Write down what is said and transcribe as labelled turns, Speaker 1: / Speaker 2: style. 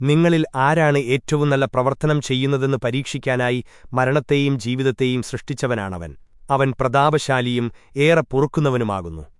Speaker 1: നിങ്ങളിൽ ആരാണ് ഏറ്റവും നല്ല പ്രവർത്തനം ചെയ്യുന്നതെന്ന് പരീക്ഷിക്കാനായി മരണത്തെയും ജീവിതത്തെയും സൃഷ്ടിച്ചവനാണവൻ. അവൻ പ്രതാപശാലിയും ഏറെ പൊറുക്കുന്നവനുമാകുന്നു.